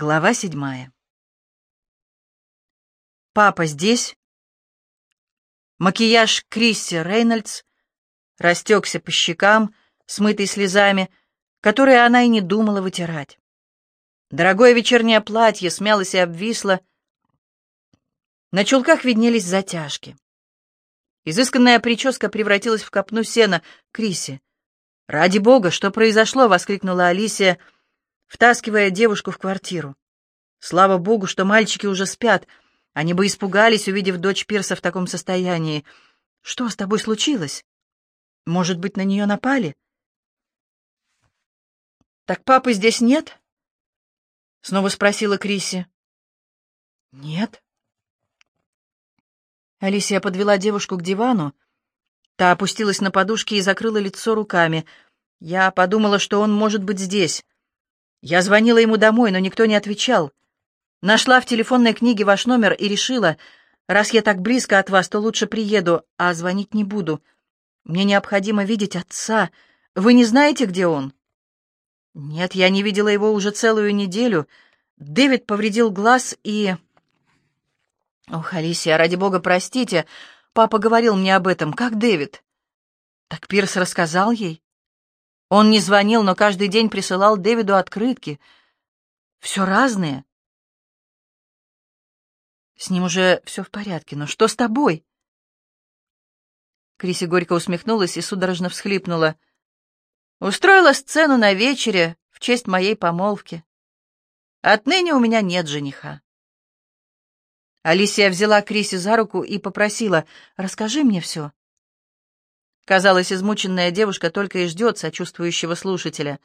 Глава седьмая. Папа здесь? Макияж Крисси Рейнольдс растекся по щекам, смытый слезами, которые она и не думала вытирать. Дорогое вечернее платье смялось и обвисло. На чулках виднелись затяжки. Изысканная прическа превратилась в копну сена. Крисси. «Ради бога, что произошло?» — воскликнула Алисия — втаскивая девушку в квартиру. Слава богу, что мальчики уже спят. Они бы испугались, увидев дочь Пирса в таком состоянии. Что с тобой случилось? Может быть, на нее напали? Так папы здесь нет? Снова спросила Криси. Нет. Алисия подвела девушку к дивану. Та опустилась на подушки и закрыла лицо руками. Я подумала, что он может быть здесь. Я звонила ему домой, но никто не отвечал. Нашла в телефонной книге ваш номер и решила, раз я так близко от вас, то лучше приеду, а звонить не буду. Мне необходимо видеть отца. Вы не знаете, где он? Нет, я не видела его уже целую неделю. Дэвид повредил глаз и... Ох, Алисия, ради бога, простите. Папа говорил мне об этом. Как Дэвид? Так Пирс рассказал ей? Он не звонил, но каждый день присылал Дэвиду открытки. Все разные. С ним уже все в порядке, но что с тобой? Криси горько усмехнулась и судорожно всхлипнула. Устроила сцену на вечере в честь моей помолвки. Отныне у меня нет жениха. Алисия взяла Криси за руку и попросила, «Расскажи мне все». Казалось, измученная девушка только и ждет сочувствующего слушателя.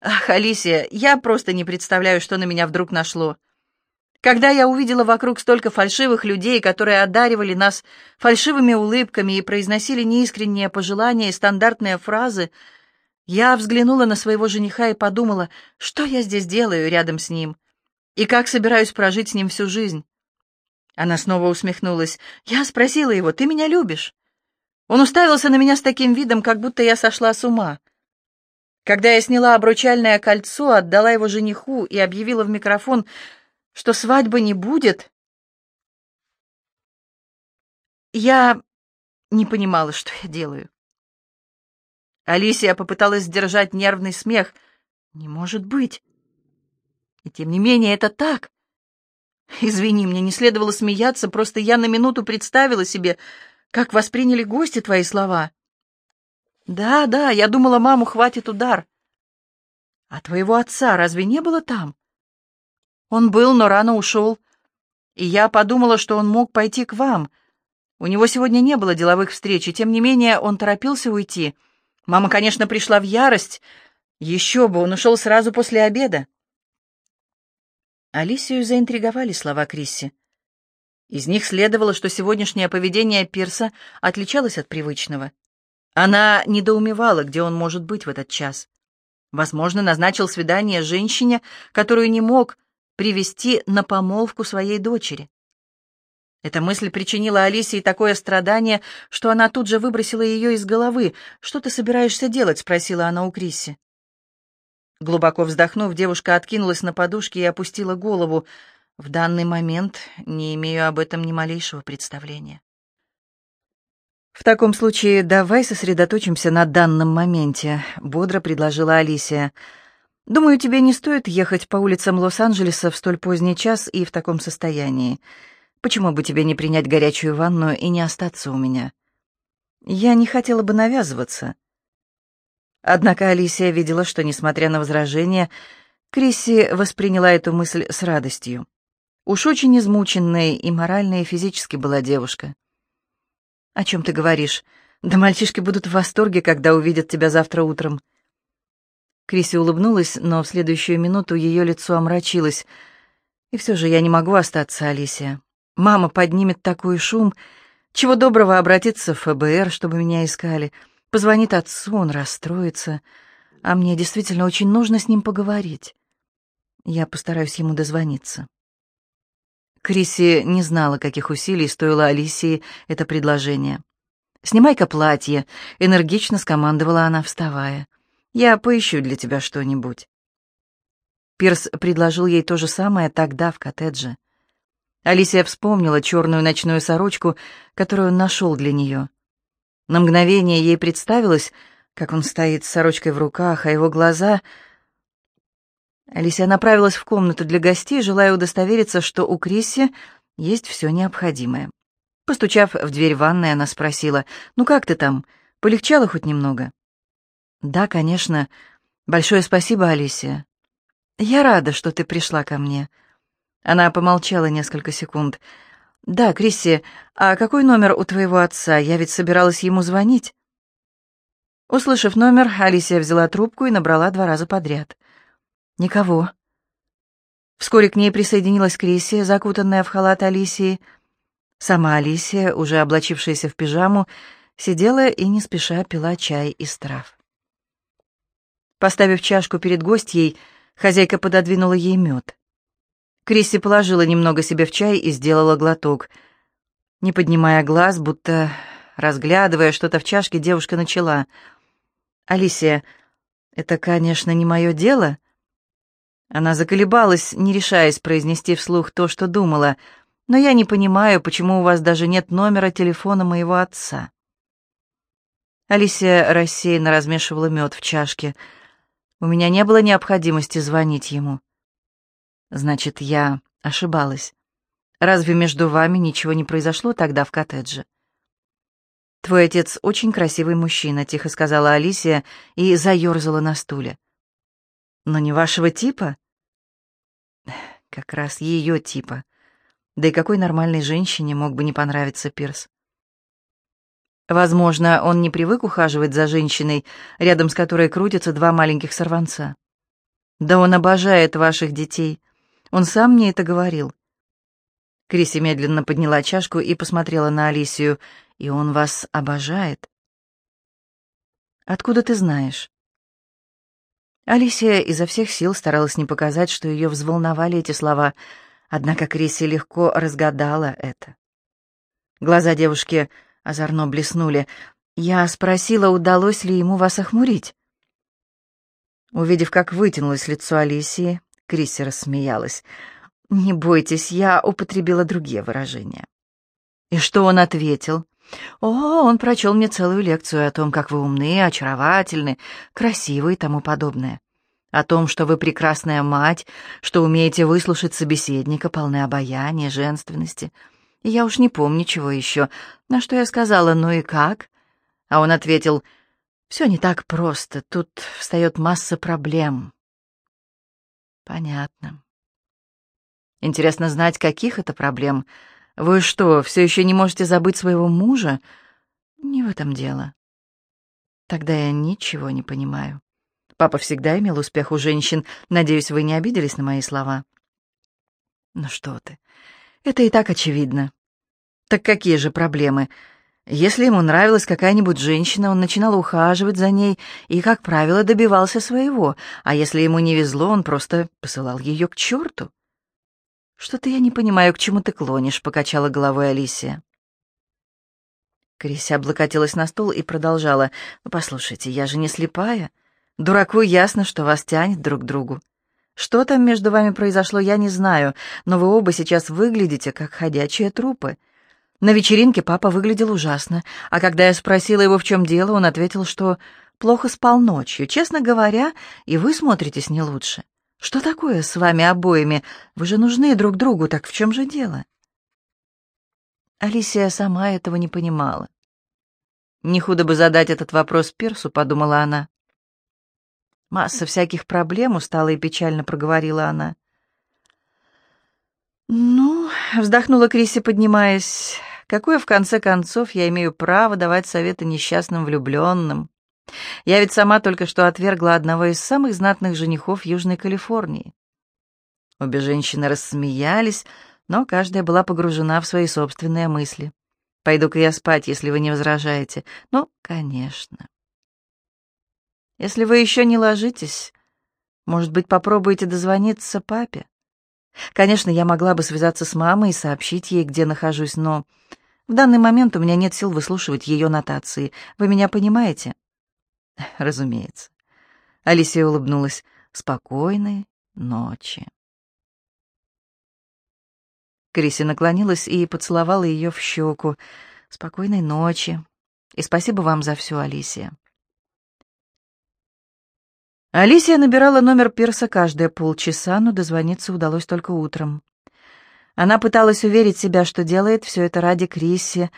«Ах, Алисия, я просто не представляю, что на меня вдруг нашло. Когда я увидела вокруг столько фальшивых людей, которые одаривали нас фальшивыми улыбками и произносили неискренние пожелания и стандартные фразы, я взглянула на своего жениха и подумала, что я здесь делаю рядом с ним и как собираюсь прожить с ним всю жизнь. Она снова усмехнулась. Я спросила его, «Ты меня любишь?» Он уставился на меня с таким видом, как будто я сошла с ума. Когда я сняла обручальное кольцо, отдала его жениху и объявила в микрофон, что свадьбы не будет, я не понимала, что я делаю. Алисия попыталась сдержать нервный смех. «Не может быть!» И тем не менее это так. Извини, мне не следовало смеяться, просто я на минуту представила себе, как восприняли гости твои слова? Да, да, я думала, маму хватит удар. А твоего отца разве не было там? Он был, но рано ушел. И я подумала, что он мог пойти к вам. У него сегодня не было деловых встреч, и тем не менее он торопился уйти. Мама, конечно, пришла в ярость. Еще бы, он ушел сразу после обеда. Алисию заинтриговали слова Крисси. Из них следовало, что сегодняшнее поведение Пирса отличалось от привычного. Она недоумевала, где он может быть в этот час. Возможно, назначил свидание женщине, которую не мог привести на помолвку своей дочери. Эта мысль причинила Алисии такое страдание, что она тут же выбросила ее из головы. «Что ты собираешься делать?» — спросила она у Крисси. Глубоко вздохнув, девушка откинулась на подушки и опустила голову. В данный момент не имею об этом ни малейшего представления. «В таком случае давай сосредоточимся на данном моменте», — бодро предложила Алисия. «Думаю, тебе не стоит ехать по улицам Лос-Анджелеса в столь поздний час и в таком состоянии. Почему бы тебе не принять горячую ванну и не остаться у меня? Я не хотела бы навязываться». Однако Алисия видела, что, несмотря на возражения, Крисси восприняла эту мысль с радостью. Уж очень измученной и морально, и физически была девушка. «О чем ты говоришь? Да мальчишки будут в восторге, когда увидят тебя завтра утром». Криси улыбнулась, но в следующую минуту ее лицо омрачилось. «И все же я не могу остаться, Алисия. Мама поднимет такой шум. Чего доброго обратиться в ФБР, чтобы меня искали. Позвонит отцу, он расстроится. А мне действительно очень нужно с ним поговорить. Я постараюсь ему дозвониться». Криси не знала, каких усилий стоило Алисии это предложение. «Снимай-ка платье», — энергично скомандовала она, вставая. «Я поищу для тебя что-нибудь». Пирс предложил ей то же самое тогда в коттедже. Алисия вспомнила черную ночную сорочку, которую он нашел для нее. На мгновение ей представилось, как он стоит с сорочкой в руках, а его глаза... Алисия направилась в комнату для гостей, желая удостовериться, что у Крисси есть все необходимое. Постучав в дверь ванной, она спросила, «Ну как ты там? Полегчало хоть немного?» «Да, конечно. Большое спасибо, Алисия. Я рада, что ты пришла ко мне». Она помолчала несколько секунд. «Да, Крисси, а какой номер у твоего отца? Я ведь собиралась ему звонить». Услышав номер, Алисия взяла трубку и набрала два раза подряд. «Никого». Вскоре к ней присоединилась Крисси, закутанная в халат Алисии. Сама Алисия, уже облачившаяся в пижаму, сидела и не спеша пила чай из трав. Поставив чашку перед гостьей, хозяйка пододвинула ей мед. Крисси положила немного себе в чай и сделала глоток. Не поднимая глаз, будто разглядывая что-то в чашке, девушка начала. «Алисия, это, конечно, не мое дело». Она заколебалась, не решаясь произнести вслух то, что думала, «но я не понимаю, почему у вас даже нет номера телефона моего отца». Алисия рассеянно размешивала мед в чашке. «У меня не было необходимости звонить ему». Значит, я ошибалась. Разве между вами ничего не произошло тогда в коттедже? «Твой отец очень красивый мужчина», — тихо сказала Алисия и заерзала на стуле. «Но не вашего типа?» «Как раз ее типа. Да и какой нормальной женщине мог бы не понравиться Пирс?» Возможно, он не привык ухаживать за женщиной, рядом с которой крутятся два маленьких сорванца. Да он обожает ваших детей. Он сам мне это говорил. Криси медленно подняла чашку и посмотрела на Алисию. «И он вас обожает?» «Откуда ты знаешь?» Алисия изо всех сил старалась не показать, что ее взволновали эти слова, однако Криси легко разгадала это. Глаза девушки озорно блеснули. «Я спросила, удалось ли ему вас охмурить?» Увидев, как вытянулось лицо Алисии, Крисси рассмеялась. «Не бойтесь, я употребила другие выражения». «И что он ответил?» «О, он прочел мне целую лекцию о том, как вы умны, очаровательны, красивы и тому подобное. О том, что вы прекрасная мать, что умеете выслушать собеседника, полны обаяния, женственности. И я уж не помню, чего еще. На что я сказала, ну и как?» А он ответил, «Все не так просто, тут встает масса проблем. Понятно. Интересно знать, каких это проблем. Вы что, все еще не можете забыть своего мужа? Не в этом дело. Тогда я ничего не понимаю. Папа всегда имел успех у женщин. Надеюсь, вы не обиделись на мои слова. Ну что ты, это и так очевидно. Так какие же проблемы? Если ему нравилась какая-нибудь женщина, он начинал ухаживать за ней и, как правило, добивался своего, а если ему не везло, он просто посылал ее к черту. «Что-то я не понимаю, к чему ты клонишь», — покачала головой Алисия. Крися облокотилась на стол и продолжала. «Ну, послушайте, я же не слепая. Дураку ясно, что вас тянет друг к другу. Что там между вами произошло, я не знаю, но вы оба сейчас выглядите, как ходячие трупы». На вечеринке папа выглядел ужасно, а когда я спросила его, в чем дело, он ответил, что плохо спал ночью. Честно говоря, и вы смотритесь не лучше. Что такое с вами обоими? Вы же нужны друг другу, так в чем же дело? Алисия сама этого не понимала. Не худо бы задать этот вопрос Пирсу, подумала она. Масса всяких проблем, устала и печально проговорила она. «Ну», — вздохнула Криси, поднимаясь, Какое, в конце концов, я имею право давать советы несчастным влюбленным? Я ведь сама только что отвергла одного из самых знатных женихов Южной Калифорнии. Обе женщины рассмеялись, но каждая была погружена в свои собственные мысли. «Пойду-ка я спать, если вы не возражаете». «Ну, конечно». «Если вы еще не ложитесь, может быть, попробуете дозвониться папе?» Конечно, я могла бы связаться с мамой и сообщить ей, где нахожусь, но в данный момент у меня нет сил выслушивать ее нотации. Вы меня понимаете?» «Разумеется». Алисия улыбнулась. «Спокойный, ночи. Криси наклонилась и поцеловала ее в щеку. «Спокойной ночи. И спасибо вам за все, Алисия». Алисия набирала номер Пирса каждые полчаса, но дозвониться удалось только утром. Она пыталась уверить себя, что делает все это ради Криси,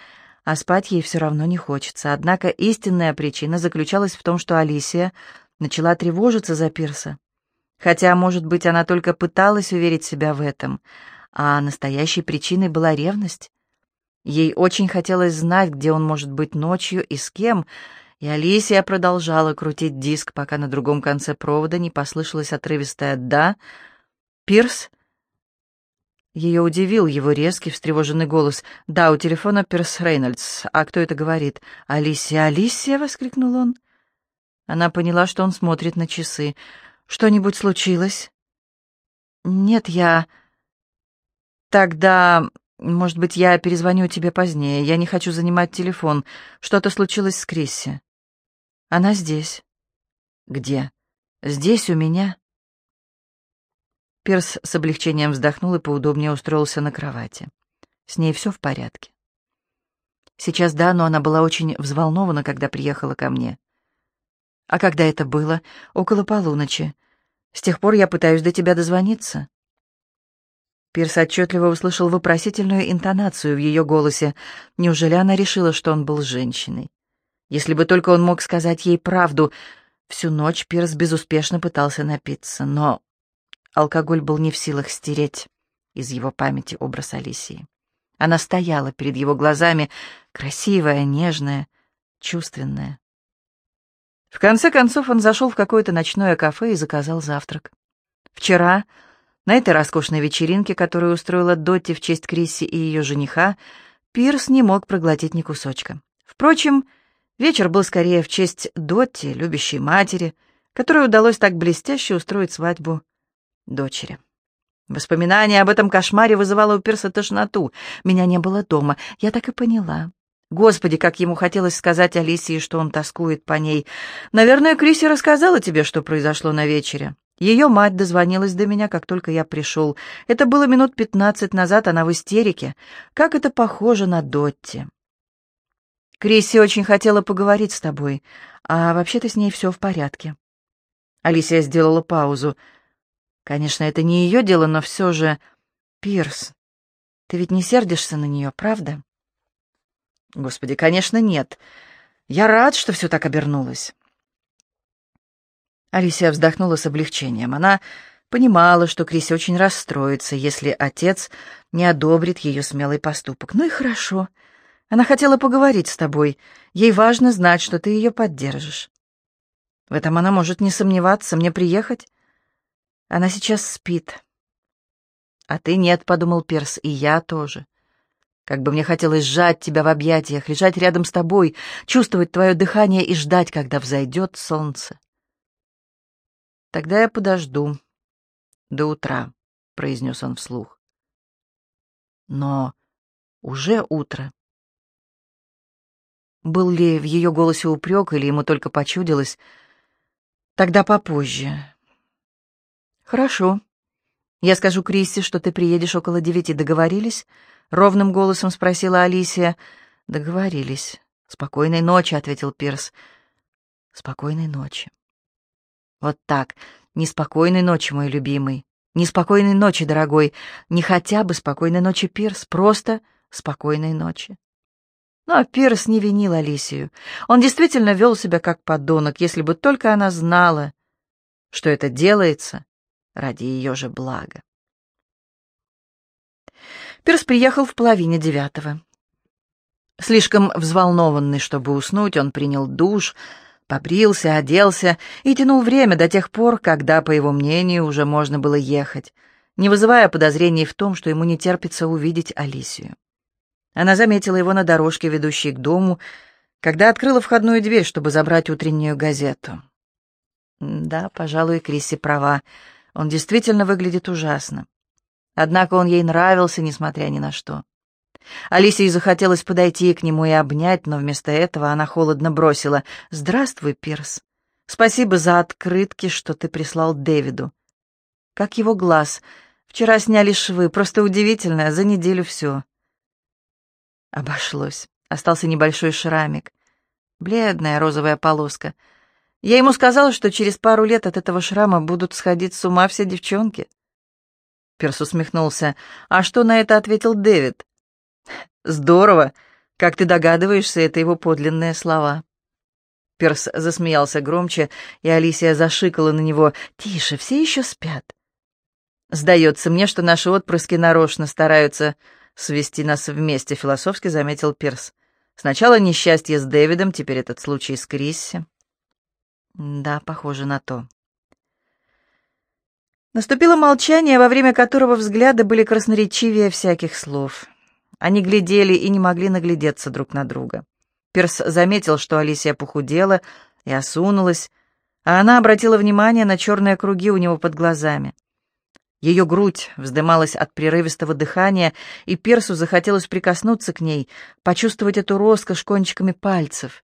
а спать ей все равно не хочется. Однако истинная причина заключалась в том, что Алисия начала тревожиться за Пирса. Хотя, может быть, она только пыталась уверить себя в этом, а настоящей причиной была ревность. Ей очень хотелось знать, где он может быть ночью и с кем, и Алисия продолжала крутить диск, пока на другом конце провода не послышалось отрывистое «да». Пирс ее удивил его резкий, встревоженный голос. «Да, у телефона Перс Рейнольдс. А кто это говорит?» «Алисия, Алисия!» — воскликнул он. Она поняла, что он смотрит на часы. «Что-нибудь случилось?» «Нет, я...» «Тогда, может быть, я перезвоню тебе позднее. Я не хочу занимать телефон. Что-то случилось с Крисси». «Она здесь». «Где?» «Здесь, у меня». Перс с облегчением вздохнул и поудобнее устроился на кровати. С ней все в порядке. Сейчас да, но она была очень взволнована, когда приехала ко мне. А когда это было? Около полуночи. С тех пор я пытаюсь до тебя дозвониться. Пирс отчетливо услышал вопросительную интонацию в ее голосе. Неужели она решила, что он был женщиной? Если бы только он мог сказать ей правду. Всю ночь Пирс безуспешно пытался напиться, но Алкоголь был не в силах стереть из его памяти образ Алисии. Она стояла перед его глазами, красивая, нежная, чувственная. В конце концов он зашел в какое-то ночное кафе и заказал завтрак. Вчера, на этой роскошной вечеринке, которую устроила Дотти в честь Крисси и ее жениха, Пирс не мог проглотить ни кусочка. Впрочем, вечер был скорее в честь Дотти, любящей матери, которой удалось так блестяще устроить свадьбу дочери. Воспоминание об этом кошмаре вызывало у Пирса тошноту. Меня не было дома, я так и поняла. Господи, как ему хотелось сказать Алисии, что он тоскует по ней. Наверное, Криси рассказала тебе, что произошло на вечере. Ее мать дозвонилась до меня, как только я пришел. Это было минут пятнадцать назад, она в истерике. Как это похоже на Дотти. Криси очень хотела поговорить с тобой, а вообще-то с ней все в порядке. Алисия сделала паузу. Конечно, это не ее дело, но все же... Пирс, ты ведь не сердишься на нее, правда? Господи, конечно, нет. Я рад, что все так обернулось. Алисия вздохнула с облегчением. Она понимала, что Криси очень расстроится, если отец не одобрит ее смелый поступок. Ну и хорошо. Она хотела поговорить с тобой. Ей важно знать, что ты ее поддержишь. В этом она может не сомневаться. Мне приехать? Она сейчас спит. А ты нет, — подумал Перс, — и я тоже. Как бы мне хотелось сжать тебя в объятиях, лежать рядом с тобой, чувствовать твое дыхание и ждать, когда взойдет солнце. Тогда я подожду до утра, — произнес он вслух. Но уже утро. Был ли в ее голосе упрек, или ему только почудилось? Тогда попозже, «Хорошо. Я скажу Кристи, что ты приедешь около девяти. Договорились?» — ровным голосом спросила Алисия. «Договорились. Спокойной ночи», — ответил Пирс. «Спокойной ночи». «Вот так. Неспокойной ночи, мой любимый. Неспокойной ночи, дорогой. Не хотя бы спокойной ночи, Пирс. Просто спокойной ночи». Но Пирс не винил Алисию. Он действительно вел себя как подонок, если бы только она знала, что это делается ради ее же блага. Пирс приехал в половине девятого. Слишком взволнованный, чтобы уснуть, он принял душ, побрился, оделся и тянул время до тех пор, когда, по его мнению, уже можно было ехать, не вызывая подозрений в том, что ему не терпится увидеть Алисию. Она заметила его на дорожке, ведущей к дому, когда открыла входную дверь, чтобы забрать утреннюю газету. Да, пожалуй, Крисси права. Он действительно выглядит ужасно. Однако он ей нравился, несмотря ни на что. Алисии захотелось подойти к нему и обнять, но вместо этого она холодно бросила «Здравствуй, Пирс. Спасибо за открытки, что ты прислал Дэвиду». Как его глаз. Вчера сняли швы. Просто удивительно. За неделю все. Обошлось. Остался небольшой шрамик. Бледная розовая полоска. Я ему сказала, что через пару лет от этого шрама будут сходить с ума все девчонки. Перс усмехнулся. «А что на это ответил Дэвид?» «Здорово. Как ты догадываешься, это его подлинные слова». Перс засмеялся громче, и Алисия зашикала на него. «Тише, все еще спят». «Сдается мне, что наши отпрыски нарочно стараются свести нас вместе», — философски заметил Перс. «Сначала несчастье с Дэвидом, теперь этот случай с Крисси». «Да, похоже на то». Наступило молчание, во время которого взгляды были красноречивее всяких слов. Они глядели и не могли наглядеться друг на друга. Перс заметил, что Алисия похудела и осунулась, а она обратила внимание на черные круги у него под глазами. Ее грудь вздымалась от прерывистого дыхания, и Персу захотелось прикоснуться к ней, почувствовать эту роскошь кончиками пальцев.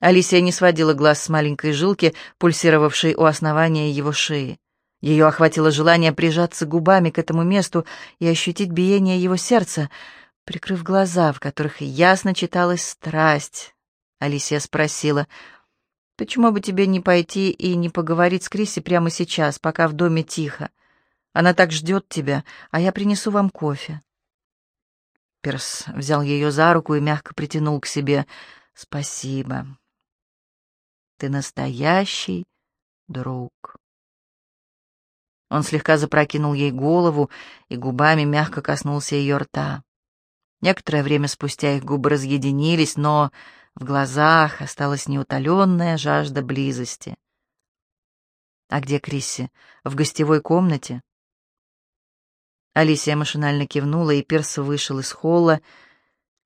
Алисия не сводила глаз с маленькой жилки, пульсировавшей у основания его шеи. Ее охватило желание прижаться губами к этому месту и ощутить биение его сердца. Прикрыв глаза, в которых ясно читалась страсть, Алисия спросила, «Почему бы тебе не пойти и не поговорить с Криси прямо сейчас, пока в доме тихо? Она так ждет тебя, а я принесу вам кофе». Перс взял ее за руку и мягко притянул к себе. «Спасибо. Ты настоящий друг». Он слегка запрокинул ей голову и губами мягко коснулся ее рта. Некоторое время спустя их губы разъединились, но в глазах осталась неутоленная жажда близости. «А где Крисси? В гостевой комнате?» Алисия машинально кивнула, и Перс вышел из холла.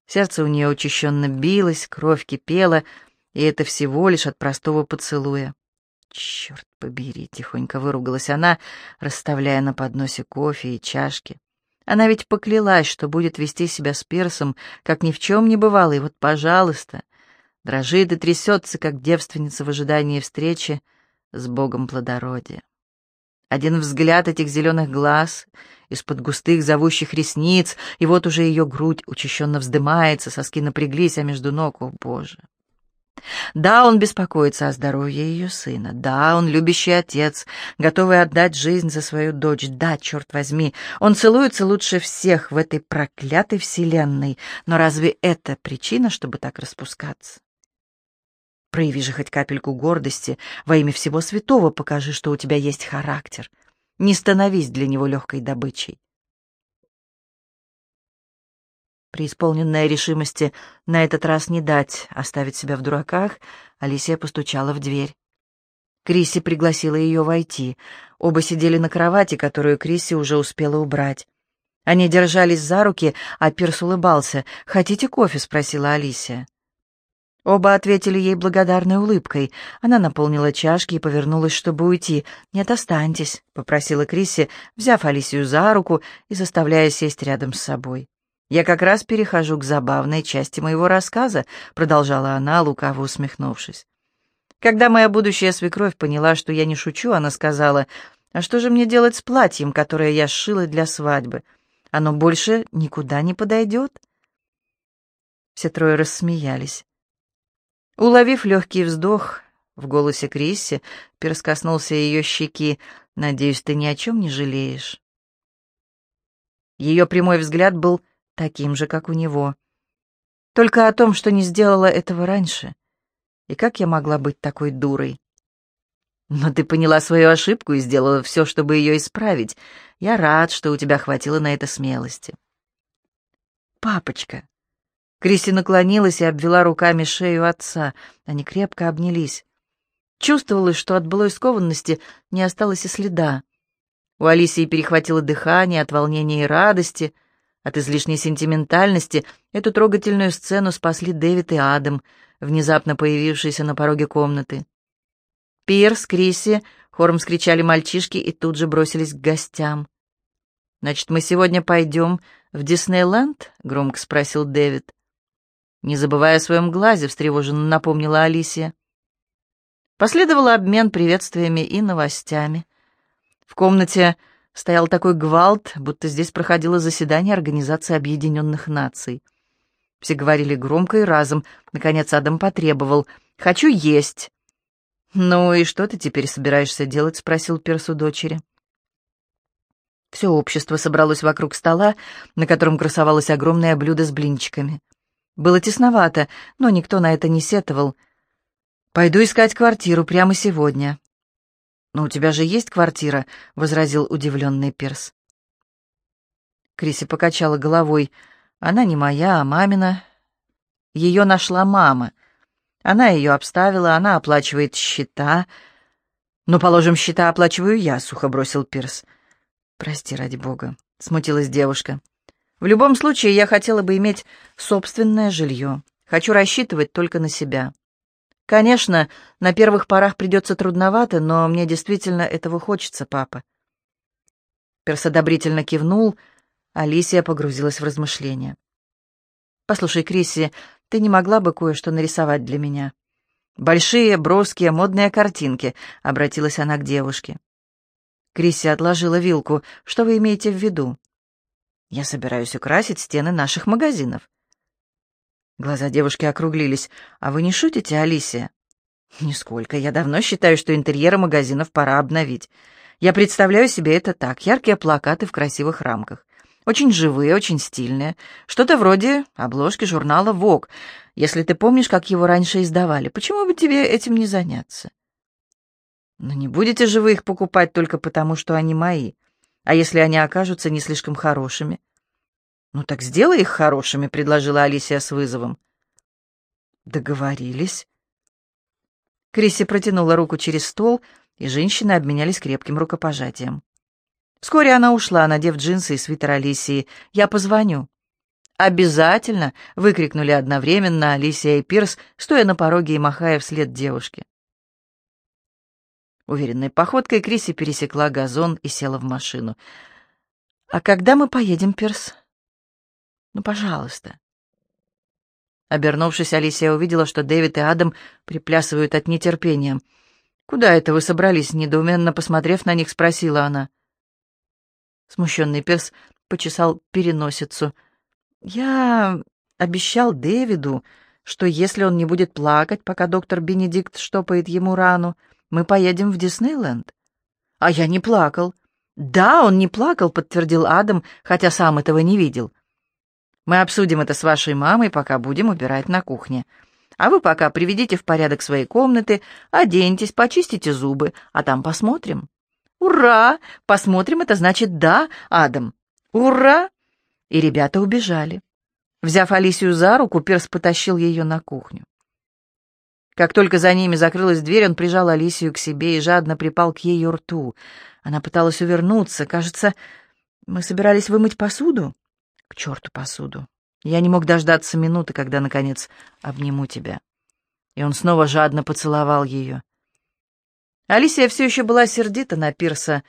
Сердце у нее учащенно билось, кровь кипела, и это всего лишь от простого поцелуя. «Черт побери!» — тихонько выругалась она, расставляя на подносе кофе и чашки. Она ведь поклялась, что будет вести себя с Персом, как ни в чем не бывало, и вот, пожалуйста, дрожит и трясется, как девственница в ожидании встречи с богом плодородия. Один взгляд этих зеленых глаз из-под густых зовущих ресниц, и вот уже ее грудь учащенно вздымается, соски напряглись, а между ног, о боже! Да, он беспокоится о здоровье ее сына. Да, он любящий отец, готовый отдать жизнь за свою дочь. Да, черт возьми, он целуется лучше всех в этой проклятой вселенной. Но разве это причина, чтобы так распускаться? Прояви же хоть капельку гордости. Во имя всего святого покажи, что у тебя есть характер. Не становись для него легкой добычей. Преисполненная решимости на этот раз не дать оставить себя в дураках, Алисия постучала в дверь. Криси пригласила ее войти. Оба сидели на кровати, которую Криси уже успела убрать. Они держались за руки, а Пирс улыбался. «Хотите кофе?» — спросила Алисия. Оба ответили ей благодарной улыбкой. Она наполнила чашки и повернулась, чтобы уйти. «Нет, останьтесь», — попросила Криси, взяв Алисию за руку и заставляя сесть рядом с собой. «Я как раз перехожу к забавной части моего рассказа», — продолжала она, лукаво усмехнувшись. Когда моя будущая свекровь поняла, что я не шучу, она сказала, «А что же мне делать с платьем, которое я сшила для свадьбы? Оно больше никуда не подойдет?» Все трое рассмеялись. Уловив легкий вздох в голосе Крисси, Перс коснулся ее щеки. «Надеюсь, ты ни о чем не жалеешь?» Ее прямой взгляд был таким же, как у него. Только о том, что не сделала этого раньше. И как я могла быть такой дурой? Но ты поняла свою ошибку и сделала все, чтобы ее исправить. Я рад, что у тебя хватило на это смелости. Папочка. Криси наклонилась и обвела руками шею отца. Они крепко обнялись. Чувствовалось, что от былой скованности не осталось и следа. У Алисии перехватило дыхание от волнения и радости. От излишней сентиментальности эту трогательную сцену спасли Дэвид и Адам, внезапно появившиеся на пороге комнаты. Пирс, Крисси, хором скричали мальчишки и тут же бросились к гостям. «Значит, мы сегодня пойдем в Диснейленд?» — громко спросил Дэвид. Не забывая о своем глазе, встревоженно напомнила Алисия. Последовал обмен приветствиями и новостями. В комнате стоял такой гвалт, будто здесь проходило заседание Организации Объединенных Наций. Все говорили громко и разом. Наконец Адам потребовал. «Хочу есть!» «Ну и что ты теперь собираешься делать?» — спросил Перс у дочери. Все общество собралось вокруг стола, на котором красовалось огромное блюдо с блинчиками. Было тесновато, но никто на это не сетовал. «Пойду искать квартиру прямо сегодня». «Но у тебя же есть квартира», — возразил удивленный Перс. Криси покачала головой. «Она не моя, а мамина. Ее нашла мама. Она ее обставила, она оплачивает счета. «Ну, положим, счета оплачиваю я», — сухо бросил Пирс. «Прости, ради бога», — смутилась девушка. «В любом случае, я хотела бы иметь собственное жилье. Хочу рассчитывать только на себя. Конечно, на первых порах придется трудновато, но мне действительно этого хочется, папа». Перс одобрительно кивнул, Алисия погрузилась в размышления. «Послушай, Крисси, ты не могла бы кое-что нарисовать для меня?» «Большие, броские, модные картинки», — обратилась она к девушке. Крисси отложила вилку. «Что вы имеете в виду?» «Я собираюсь украсить стены наших магазинов». Глаза девушки округлились. «А вы не шутите, Алисия?» «Нисколько. Я давно считаю, что интерьеры магазинов пора обновить. Я представляю себе это так. Яркие плакаты в красивых рамках. Очень живые, очень стильные. Что-то вроде обложки журнала «Вог». Если ты помнишь, как его раньше издавали, почему бы тебе этим не заняться? Но не будете же вы их покупать только потому, что они мои. А если они окажутся не слишком хорошими? Ну так сделай их хорошими, предложила Алисия с вызовом. Договорились. Криси протянула руку через стол, и женщины обменялись крепким рукопожатием. Вскоре она ушла, надев джинсы и свитер Алисии. «Я позвоню». «Обязательно!» — выкрикнули одновременно Алисия и Пирс, стоя на пороге и махая вслед девушке. Уверенной походкой Криси пересекла газон и села в машину. «А когда мы поедем, Пирс?» «Ну, пожалуйста». Обернувшись, Алисия увидела, что Дэвид и Адам приплясывают от нетерпения. «Куда это вы собрались?» — недоуменно посмотрев на них, спросила она. Смущенный перс почесал переносицу. «Я обещал Дэвиду, что если он не будет плакать, пока доктор Бенедикт штопает ему рану, мы поедем в Диснейленд». «А я не плакал». «Да, он не плакал», — подтвердил Адам, хотя сам этого не видел. «Мы обсудим это с вашей мамой, пока будем убирать на кухне. А вы пока приведите в порядок свои комнаты, оденьтесь, почистите зубы, а там посмотрим». «Ура! Посмотрим, это значит «да», Адам». «Ура!» И ребята убежали. Взяв Алисию за руку, Перс потащил ее на кухню. Как только за ними закрылась дверь, он прижал Алисию к себе и жадно припал к ее рту. Она пыталась увернуться. Кажется, мы собирались вымыть посуду? К черту посуду. Я не мог дождаться минуты, когда, наконец, обниму тебя. И он снова жадно поцеловал ее. Алисия все еще была сердита на Пирса.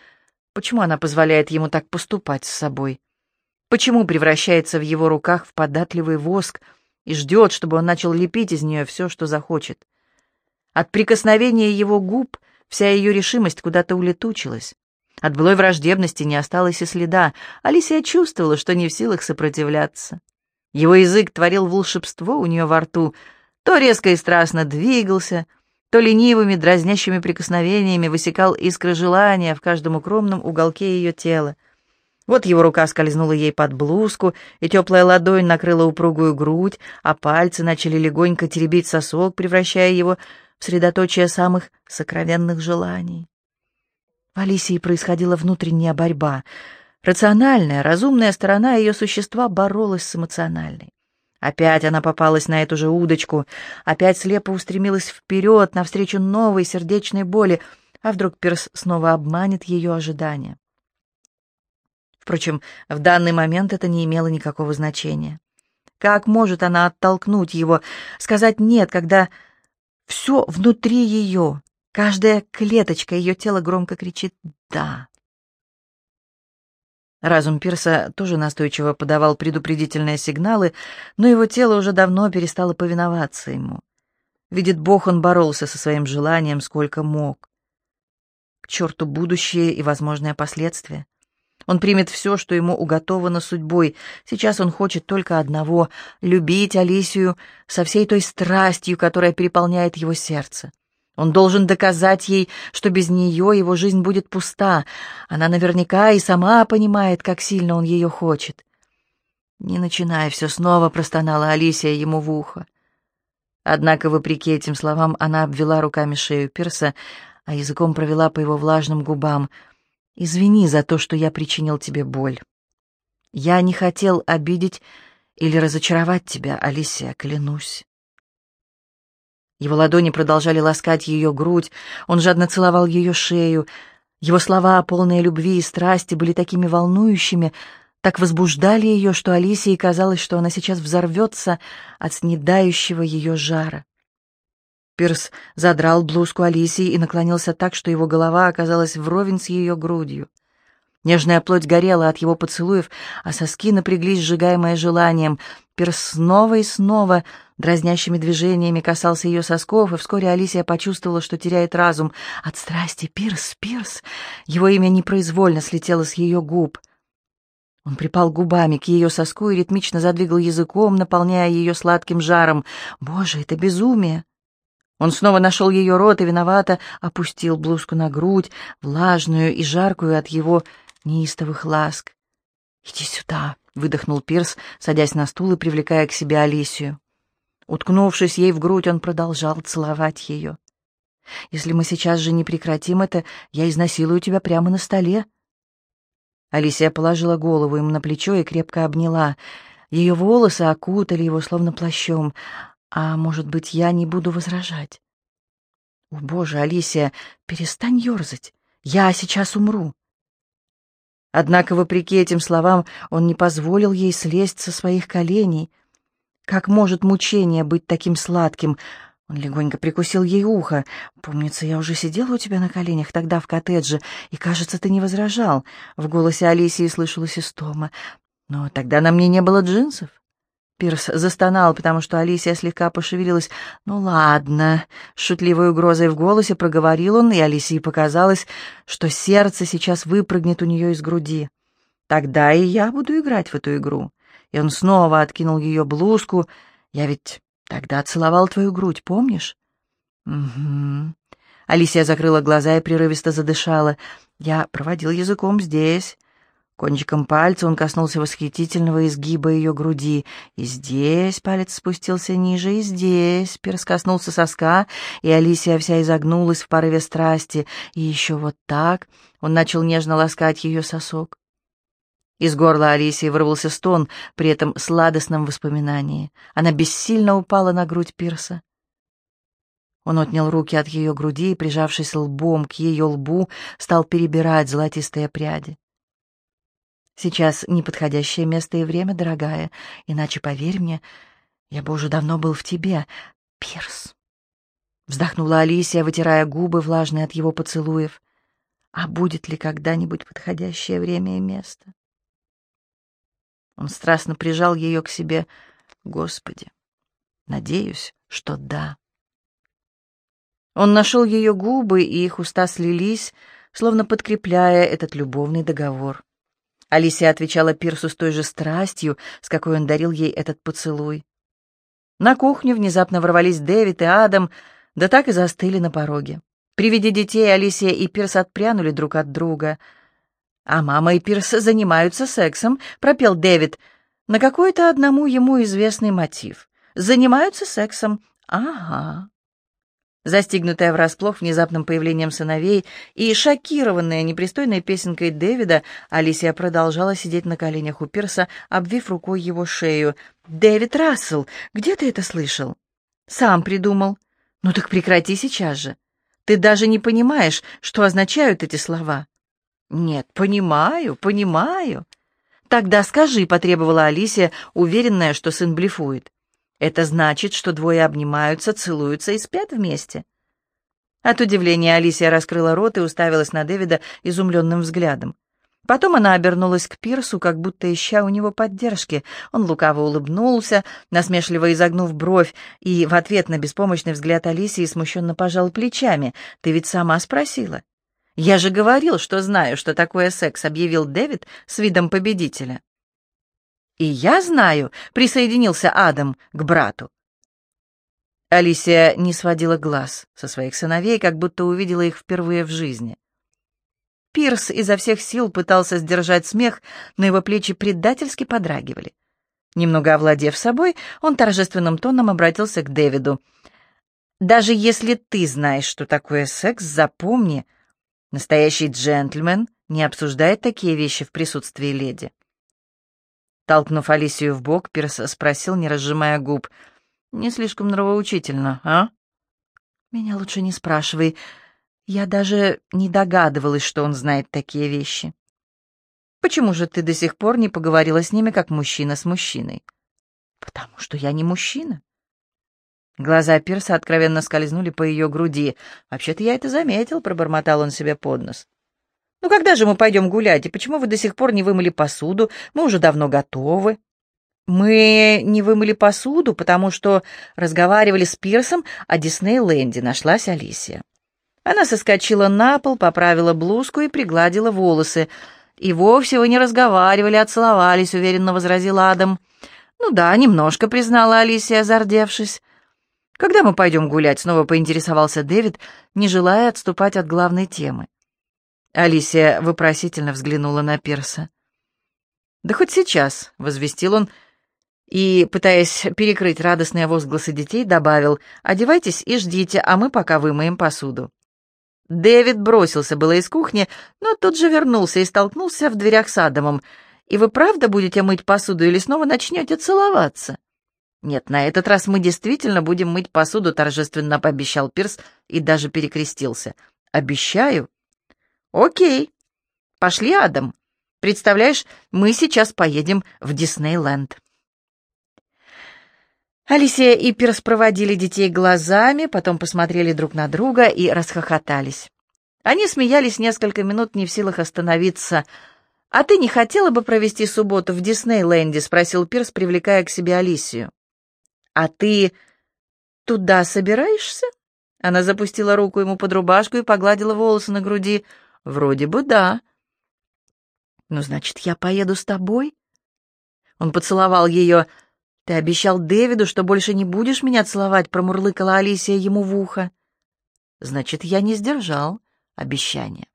Почему она позволяет ему так поступать с собой? Почему превращается в его руках в податливый воск и ждет, чтобы он начал лепить из нее все, что захочет? От прикосновения его губ вся ее решимость куда-то улетучилась. От былой враждебности не осталось и следа. Алисия чувствовала, что не в силах сопротивляться. Его язык творил волшебство у нее во рту, то резко и страстно двигался, то ленивыми, дразнящими прикосновениями высекал искры желания в каждом укромном уголке ее тела. Вот его рука скользнула ей под блузку, и теплая ладонь накрыла упругую грудь, а пальцы начали легонько теребить сосок, превращая его в средоточие самых сокровенных желаний. В Алисии происходила внутренняя борьба. Рациональная, разумная сторона ее существа боролась с эмоциональной. Опять она попалась на эту же удочку, опять слепо устремилась вперед, навстречу новой сердечной боли, а вдруг Перс снова обманет ее ожидания. Впрочем, в данный момент это не имело никакого значения. Как может она оттолкнуть его, сказать «нет», когда все внутри ее, каждая клеточка ее тела громко кричит «да». Разум Пирса тоже настойчиво подавал предупредительные сигналы, но его тело уже давно перестало повиноваться ему. Видит Бог, он боролся со своим желанием сколько мог. К черту будущее и возможные последствия. Он примет все, что ему уготовано судьбой. Сейчас он хочет только одного — любить Алисию со всей той страстью, которая переполняет его сердце. Он должен доказать ей, что без нее его жизнь будет пуста. Она наверняка и сама понимает, как сильно он ее хочет. «Не начинай все снова», — простонала Алисия ему в ухо. Однако, вопреки этим словам, она обвела руками шею Пирса, а языком провела по его влажным губам. «Извини за то, что я причинил тебе боль. Я не хотел обидеть или разочаровать тебя, Алисия, клянусь». Его ладони продолжали ласкать ее грудь, он жадно целовал ее шею. Его слова, полные любви и страсти, были такими волнующими, так возбуждали ее, что Алисии казалось, что она сейчас взорвется от снедающего ее жара. Пирс задрал блузку Алисии и наклонился так, что его голова оказалась вровень с ее грудью. Нежная плоть горела от его поцелуев, а соски напряглись, сжигаемые желанием. Пирс снова и снова дразнящими движениями касался ее сосков, и вскоре Алисия почувствовала, что теряет разум. От страсти «Пирс! Пирс!» Его имя непроизвольно слетело с ее губ. Он припал губами к ее соску и ритмично задвигал языком, наполняя ее сладким жаром. «Боже, это безумие!» Он снова нашел ее рот и виновато опустил блузку на грудь, влажную и жаркую от его неистовых ласк. «Иди сюда», — выдохнул Пирс, садясь на стул и привлекая к себе Алисию. Уткнувшись ей в грудь, он продолжал целовать ее. «Если мы сейчас же не прекратим это, я изнасилую тебя прямо на столе». Алисия положила голову ему на плечо и крепко обняла. Ее волосы окутали его словно плащом. А может быть, я не буду возражать? О, Боже, Алисия, перестань ерзать. Я сейчас умру. Однако, вопреки этим словам, он не позволил ей слезть со своих коленей. Как может мучение быть таким сладким? Он легонько прикусил ей ухо. «Помнится, я уже сидела у тебя на коленях тогда в коттедже, и, кажется, ты не возражал». В голосе Алисии слышалась истома. «Но тогда на мне не было джинсов». Пирс застонал, потому что Алисия слегка пошевелилась. «Ну ладно», — с шутливой угрозой в голосе проговорил он, и Алисии показалось, что сердце сейчас выпрыгнет у нее из груди. «Тогда и я буду играть в эту игру». И он снова откинул ее блузку. «Я ведь тогда целовал твою грудь, помнишь?» «Угу». Алисия закрыла глаза и прерывисто задышала. «Я проводил языком здесь». Кончиком пальца он коснулся восхитительного изгиба ее груди. И здесь палец спустился ниже, и здесь. Перс коснулся соска, и Алисия вся изогнулась в порыве страсти. И еще вот так он начал нежно ласкать ее сосок. Из горла Алисии вырвался стон, при этом сладостном воспоминании. Она бессильно упала на грудь Пирса. Он отнял руки от ее груди и, прижавшись лбом к ее лбу, стал перебирать золотистые пряди. Сейчас неподходящее место и время, дорогая, иначе, поверь мне, я бы уже давно был в тебе, Пирс. Вздохнула Алисия, вытирая губы, влажные от его поцелуев. А будет ли когда-нибудь подходящее время и место? Он страстно прижал ее к себе. Господи, надеюсь, что да. Он нашел ее губы, и их уста слились, словно подкрепляя этот любовный договор. Алисия отвечала Пирсу с той же страстью, с какой он дарил ей этот поцелуй. На кухню внезапно ворвались Дэвид и Адам, да так и застыли на пороге. При виде детей Алисия и Пирс отпрянули друг от друга. «А мама и Пирс занимаются сексом», — пропел Дэвид, на какой-то одному ему известный мотив. «Занимаются сексом». «Ага». Застигнутая врасплох внезапным появлением сыновей и шокированная непристойной песенкой Дэвида, Алисия продолжала сидеть на коленях у Пирса, обвив рукой его шею. «Дэвид Рассел, где ты это слышал?» «Сам придумал». «Ну так прекрати сейчас же. Ты даже не понимаешь, что означают эти слова». «Нет, понимаю, понимаю». «Тогда скажи», — потребовала Алисия, уверенная, что сын блефует. Это значит, что двое обнимаются, целуются и спят вместе. От удивления Алисия раскрыла рот и уставилась на Дэвида изумленным взглядом. Потом она обернулась к Пирсу, как будто ища у него поддержки. Он лукаво улыбнулся, насмешливо изогнув бровь, и в ответ на беспомощный взгляд Алисии смущенно пожал плечами. «Ты ведь сама спросила. Я же говорил, что знаю, что такое секс, объявил Дэвид с видом победителя. И я знаю, присоединился Адам к брату. Алисия не сводила глаз со своих сыновей, как будто увидела их впервые в жизни. Пирс изо всех сил пытался сдержать смех, но его плечи предательски подрагивали. Немного овладев собой, он торжественным тоном обратился к Дэвиду. «Даже если ты знаешь, что такое секс, запомни, настоящий джентльмен не обсуждает такие вещи в присутствии леди». Толкнув Алисию в бок, Пирс спросил, не разжимая губ, «Не слишком нравоучительно, а?» «Меня лучше не спрашивай. Я даже не догадывалась, что он знает такие вещи». Почему же ты до сих пор не поговорила с ними, как мужчина с мужчиной? Потому что я не мужчина. Глаза Пирса откровенно скользнули по ее груди. «Вообще-то я это заметил», — пробормотал он себе под нос. «Ну когда же мы пойдем гулять, и почему вы до сих пор не вымыли посуду? Мы уже давно готовы». «Мы не вымыли посуду, потому что разговаривали с Пирсом о Диснейленде», — нашлась Алисия. Она соскочила на пол, поправила блузку и пригладила волосы. «И вовсе вы не разговаривали, а целовались», — уверенно возразил Адам. «Ну да, немножко», — признала Алисия, зардевшись. «Когда мы пойдем гулять?» — снова поинтересовался Дэвид, не желая отступать от главной темы. Алисия вопросительно взглянула на Пирса. «Да хоть сейчас», — возвестил он, и, пытаясь перекрыть радостные возгласы детей, добавил, «Одевайтесь и ждите, а мы пока вымоем посуду». Дэвид бросился было из кухни, но тут же вернулся и столкнулся в дверях с Адамом. «И вы правда будете мыть посуду или снова начнете целоваться?» «Нет, на этот раз мы действительно будем мыть посуду», — торжественно пообещал Пирс и даже перекрестился. «Обещаю». «Окей. Пошли, Адам. Представляешь, мы сейчас поедем в Диснейленд». Алисия и Пирс проводили детей глазами, потом посмотрели друг на друга и расхохотались. Они смеялись несколько минут, не в силах остановиться. «А ты не хотела бы провести субботу в Диснейленде?» — спросил Пирс, привлекая к себе Алисию. «А ты туда собираешься?» Она запустила руку ему под рубашку и погладила волосы на груди. «Вроде бы да». «Ну, значит, я поеду с тобой?» Он поцеловал ее. «Ты обещал Дэвиду, что больше не будешь меня целовать», — промурлыкала Алисия ему в ухо. «Значит, я не сдержал обещания».